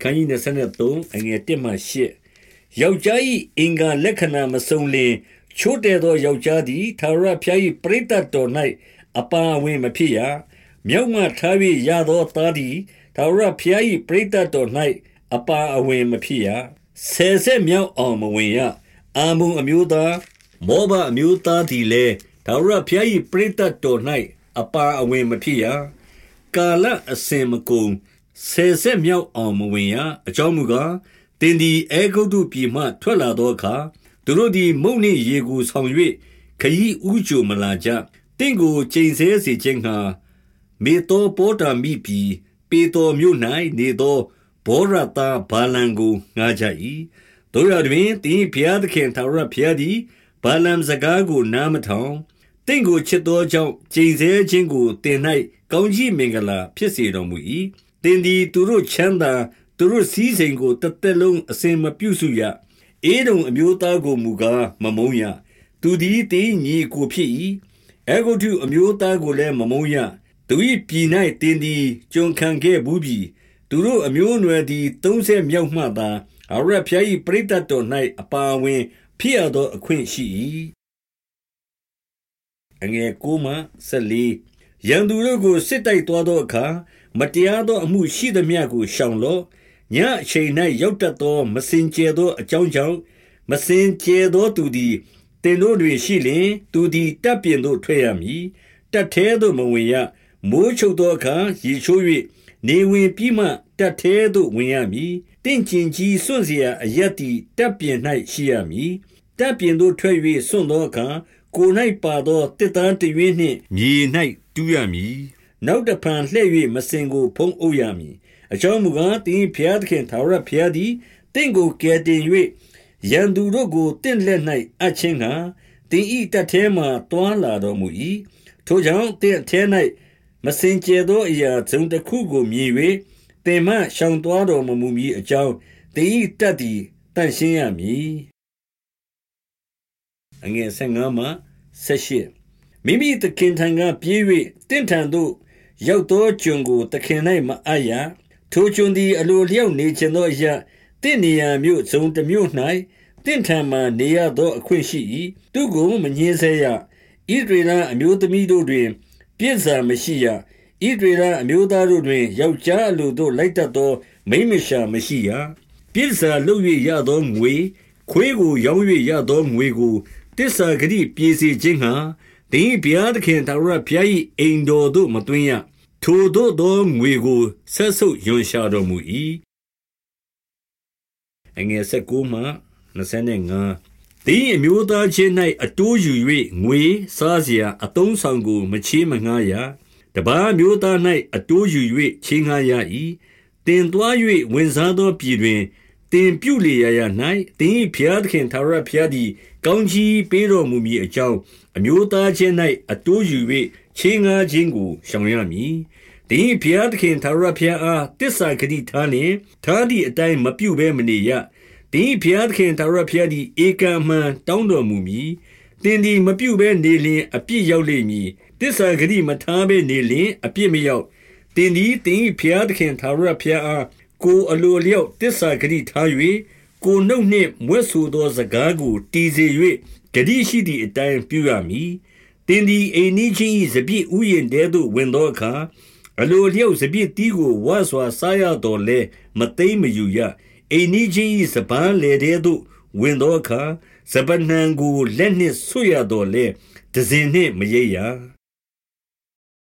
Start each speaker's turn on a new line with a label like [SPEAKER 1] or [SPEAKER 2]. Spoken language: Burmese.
[SPEAKER 1] ခန်းကြီး23အငယ်1မှ8ယောက်ျား၏အင်္ဂါလက္ခဏာမစုံလင်ချိုးတဲ့သောယောက်ျားသည်သာရဖျား၏ပရိသတ်တော်၌အပါဝင်မဖြစ်ရမြောက်မှထား၍ရသောသားသည်သာရဖျား၏ပရိသတ်တော်၌အပါအဝင်မဖြစ်ရဆယ်ဆက်မြောက်အောင်မဝင်ရအာမုံအမျိုးသားမောဘအမျိုးသားသည်လည်းသာရဖျား၏ပရိသတ်တော်၌အပါအဝင်မဖြစ်ရကာလအစဉ်မကုန် ဆယ်ဆက်မြောက်အောင်မဝင်ရအကြောင်းမူကားတင်ဒီအေဂုတ်တုပြည်မှထွက်လာသောအခါသူတို့သည်မုန်နှင့်ရေကိုဆောင်၍ခရီးဥကြိုမလာကြတင့်ကိုချိန်ဆစေခြင်းငှာမေတောပေါ်တာမိပြီးပေတော်မြို့၌နေသောဘောရတာဘာလံကိုငားကြ၏တို့ရတွင်တင်းဖျားသခင်သာရဖျားသည်ဘာလံစကားကိုနားမထောင်တင့်ကိုချစ်သောကြောင့်ချိန်ဆခြင်းကိုတင်၌ကောင်းကြီးမင်္ဂလာဖြစ်စေတော်မူ၏ တင်သည်သူတို့ချမ်းသာသူတို့စည်းစိမ်ကိုတစ်သက်လုံးအစဉ်မပြုစုရအေဒုံအမျိုးသားကိုမူကားမမုံရသူသည်တင်းညီကိုဖြစ်၏အေဂုတုအမျိုးသားကိုလည်းမမုံရသူ၏ပြည်၌တင်းသည်ကျွန်ခံခဲ့ဘူးပြီသူတို့အမျိုးအနွယ်သည်30မြောက်မှသာအရဖျား၏ပရိသတ်တော်၌အပါဝင်ဖြစ်ရသောအခွင့်ရှိ၏အငယ်9မှ14ရန်သူတို့ကိုစစ်တိုက်သွားသောအခါ မတရားသောအမှုရှိသမျှကိုရှောင်လော့ညအချိန်၌ရောက်တတ်သောမစင်ကြယ်သောအကြောင်းကြောင့်မစင်ကြယ်သောသူသည်တင်တို့တွင်ရှိလျင်သူသည်တပ်ပြင်သို့ထွက်ရမည်တပ်ထဲသို့မဝင်ရမိုးချုပ်သောအခါရေချိုး၍နေဝင်ပြီးမှတပ်ထဲသို့ဝင်ရမည်တင့်ကျင်ကြီးစွန့်เสียအရက်သည်တပ်ပြင်၌ရှိရမည်တပ်ပြင်သို့ထွက်၍စွန့်သောအခါကို၌ပါသောတစ်သားတရွေးနှင့်မြေ၌တူးရမည် နောက်တဖန်လှည့်၍မစင်ကို ဖုံးအုပ်ရမည်အကြောင်းမူကားတင်းဖျားသခင်သာရဖျားသည်တင့်ကိုကယ်တင်၍ရန်သူတို့ကိုတင့်လက်၌အချင်းကတင်းဤတထဲမှတွာလာတော်မူ၏ထိုကြောင့်တင့်ထဲ၌မစင်ကြဲသောအရာဇုံတစ်ခုကိုမြင်၍တင်မှရှောင်သွားတော်မမူမည်အကြောင်းတင်းဤတတ်သည်တန့်ရှင်းရမည်အငယ်15မှ18မိမိသခင်ထံကပြေး၍တင့်ထံသို့ ရောက်သောကျွန်ကိုသခင်၌မအပ်ရထိုကျွန်သည်အလိုလျောက်နေခြင်းသောအရာတင့်နေရာမြို့ဇုံတစ်မြို့၌တင့်ထံမှနေရသောအခွင့်ရှိ၏သူကိုမငင်းဆဲရဣဒရေလအမျိုးသမီးတို့တွင် ပြည့်စုံမရှိရဣဒရေလအမျိုးသားတို့တွင်ယောက်ျားအလိုတို့လိုက်တတ်သော မိမရှာမရှိရပြည့်စုံလုပ်၍ရသောငွေခွေးကိုရောင်း၍ရသောငွေကိုတစ္ဆာဂတိပြေစီခြင်းဟာ တင်းဘုရားသခင်သာရဘုရား၏အိမ်တော်သို့မသွင်းရထိုသို့သောငွေကိုဆက်ဆုပ်ယွန်ရှာတော်မူ၏အငယ်19မှ25တင်းအမျိုးသားချင်း၌အတိုးယူ၍ငွေစားစရာအတုံးဆောင်ကိုမချေးမငှားရတပားမျိုးသား၌အတိုးယူ၍ချင်းငှားရ၏တင်သွား၍ဝင်စားသောပြည်တွင် တင်ပြုလေရရ၌တင်းဖျားသခင်သာရဖျားသည် ကောင်းကြီးပေးတော်မူမည်အကြောင်းအမျိုးသားချင်း၌အတိုးယူ၍ချင်းငှားခြင်းကိုရှောင်ရမည်။တင်းဖျားသခင်သာရဖျားအားတစ္ဆာဂတိထားလျင်ထားသည့်အတိုင်းမပြုဘဲမနေရ။တင်းဖျားသခင်သာရဖျားသည်ဧကံမှန်တောင်းတော်မူမည်။တင်းသည်မပြုဘဲနေလျင်အပြစ်ရောက်လိမ့်မည်။တစ္ဆာဂတိမထားဘဲနေလျင်အပြစ်မရောက်။တင်းသည်တင်းဖျားသခင်သာရဖျားအား ကိုအလိုလျောက်တစ္ဆာဂတိထား၍ကိုနှုတ်နှင့်မွဲ့ဆိုသောစကားကိုတည်စေ၍ဂတိရှိသည့်အတိုင်းပြုရမည်တင်ဒီအိမ်နီးချင်း၏စပြည့်ဥယျင်တဲသို့ဝင်သောအခါအလိုလျောက်စပြည့်တီးကိုဝါစွာစားရတော်လဲမသိမ့်မယူရအိမ်နီးချင်း၏စပန်းလေတဲသို့ဝင်သောအခါစပနံကိုလက်နှင့်ဆွရတော်လဲဒဇင်နှင့်မရိပ်ရ